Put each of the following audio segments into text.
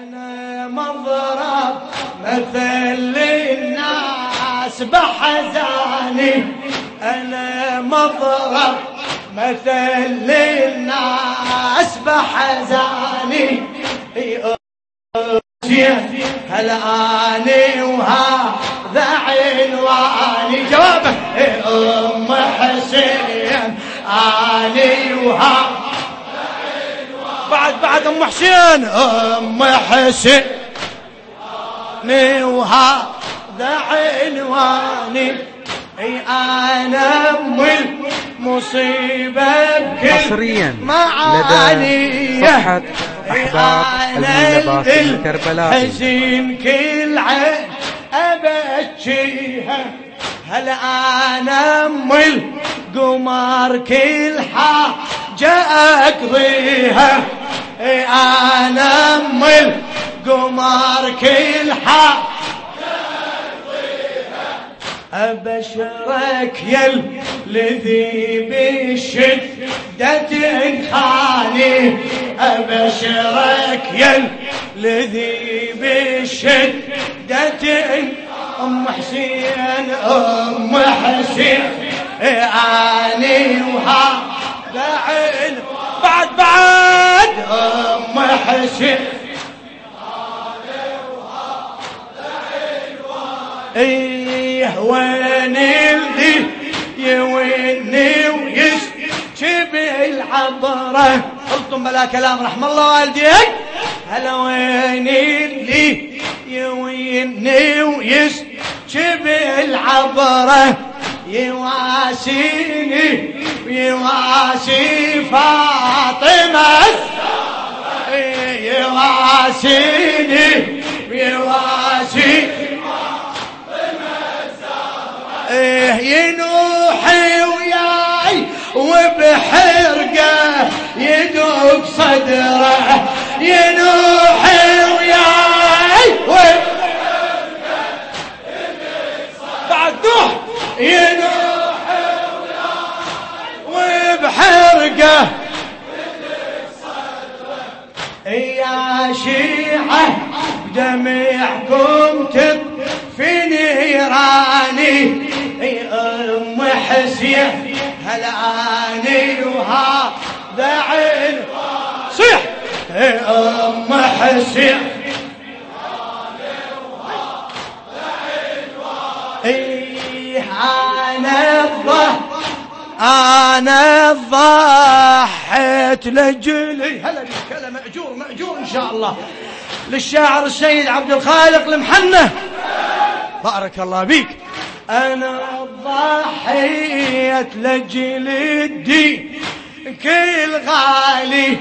أنا مضرب مثل للناس بحزاني. أنا مضرب مثل للناس بحزاني. هل آني وهذا عنواني؟ جوابه. أم حسين آني وهذا بعد بعد أم حسين. أم حسين. وهذا عنواني أي أنا ام المصيبه بكل حصريا لدى صفحة أحباب الملباس الكربلاء حزين كل عين أبكيها. هل أنا ام القمر كل حاجة اقضيها أنا ام القمر كل حاجة أبشرك يا الذي بشدة خاني أبشرك يا الذي بشدة أم حسين أم حسين. أني وهذا عين بعد بعد. أم حسين. إيه وين اللي يويني ويسكب العبرة. قلتم بلا كلام رحم الله والديك. هلا وين اللي يويني ويسكب العبرة. يواسيني. يواسي فاطمة. يواسيني يواسي إيه ينوحي وياي وبحرقه يدوب صدره ينوحي وبحرقه يا شيعة بدمعكم تطفي نيراني أم حسين هلاني وهذا عين؟ صيح. أم حسين إيه أنا الظهر أنا ضحيت لجلي. هلا بالكلام مأجور مأجور إن شاء الله. للشاعر السيد عبد الخالق المحنة. بارك الله بيك أنا ضحيت لاجل الدين. كل غالي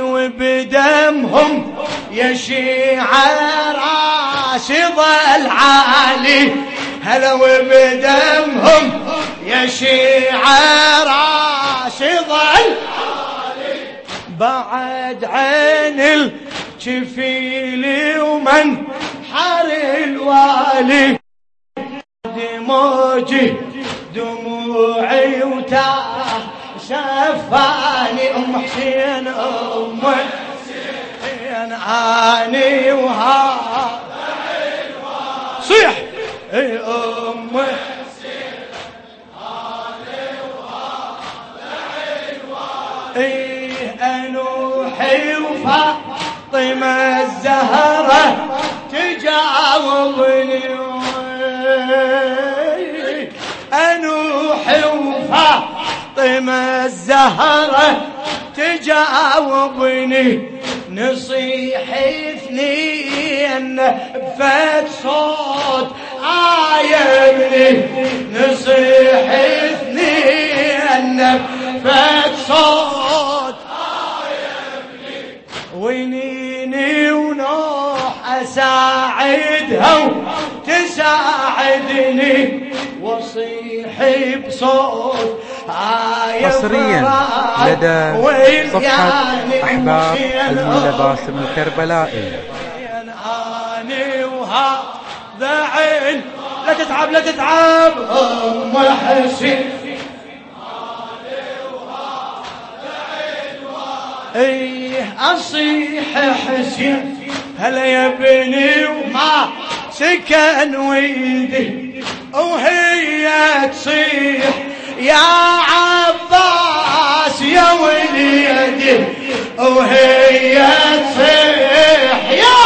وبدمهم يا شيعة راسي ظل عالي هلا وبدمهم يا شيعة ظل بعد عين الكفيل ومن حر الوالي. دموجي دموعي وتاه شفاني أم حسين أم حسين آني وها صيح. اي إيه انوحي وفاطمه الزهرة تجاوبني أنوح وفاطمة الزهرة تجاوبني نصيح اثنين. بفت صوت عايبني نصيح اثنين. بفت صوت وينيني ونوح أساعدها وتساعدني واصيح بصوت حصريا لدى صفحة أحباب الملباسم الكربلائي أني وهذا عين لا تتعب لا تتعب. أم حسين إيه اصيح حسين. هلا يا بني وما سكن ويدي وهي تصيح يا عباس يا وليدي. وهي تصيح يا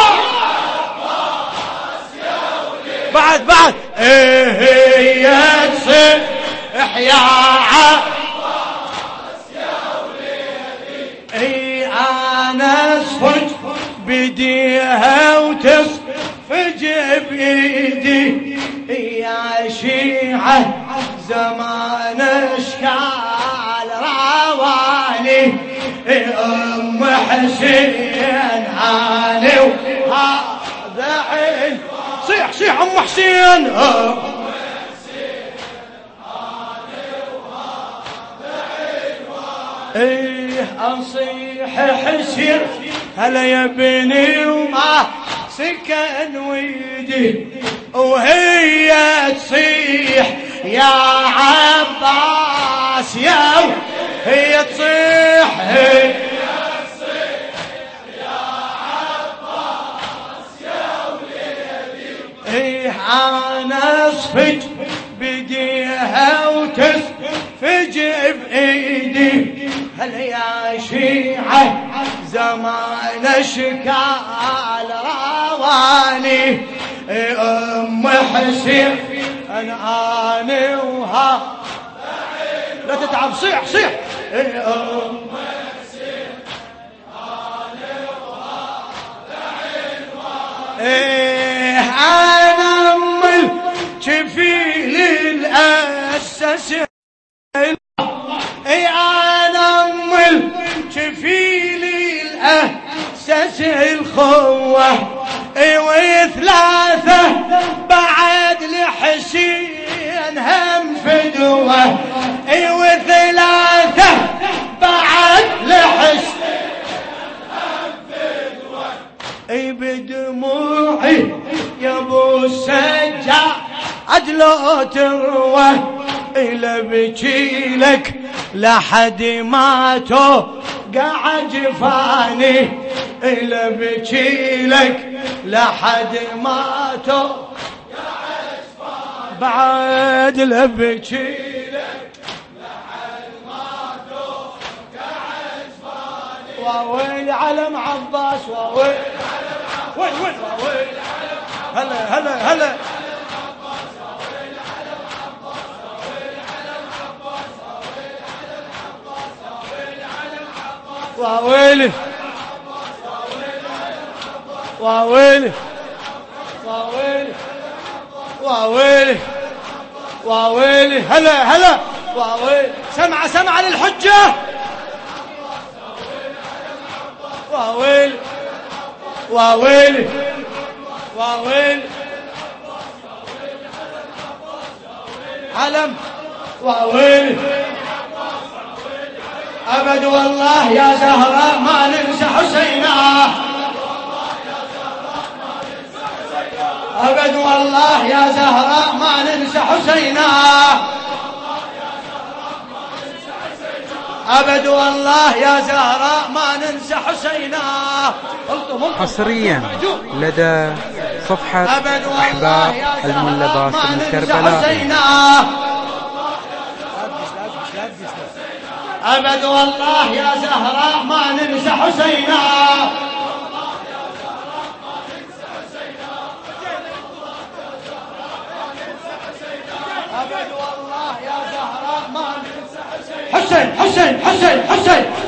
عباس يا وليدي. بعد بعد. هي تصيح يا عباس بايدي يا شيعة زمان اشكال رواني. أم حسين علي وهذا عين. صيح صيح أم حسين. إيه اصيح حسين هلا يا بني. سكن ويدي وهي تصيح. يا عباس يا هي تصيح. هي أنا أصفج بديها وتسفج بإيدي. هل يا شيعة زمان اشكال رواني أم حسين أنا اني وها لا تتعب صيح صيح. أم إيه أنا ام الجفيل الاسس إي أنا ام الجفيل الاسس الخوة. اي وثلاثه بعد لحسين هم فدوه اي وثلاثه بعد لحسين اي بدموعي يا ابو السجاد عدلو تروى. إلى بكي لك لحد ما توقع جفاني إلى بكي لك لحد ما توقع بعد لبكي لك لحد ما توقع جفاني وويل علم عباس وويل وين وين وين هلا هلا هلا وويلي وويلي وويلي وويلي وويلي هلا هلا. وويلي سمع سمع للحجة. وويلي وويلي وويلي علم. وويلي أبد والله يا زهراء ما ننسى حسينا أبد والله يا زهراء ما ننسى حسينا. أبد والله يا زهراء ما ننسى حسينا. حصريا لدى صفحة أحباب الملا باسم الكربلائي أبد والله يا زهراء ما ننسى حسينا. حسين حسين حسين حسين.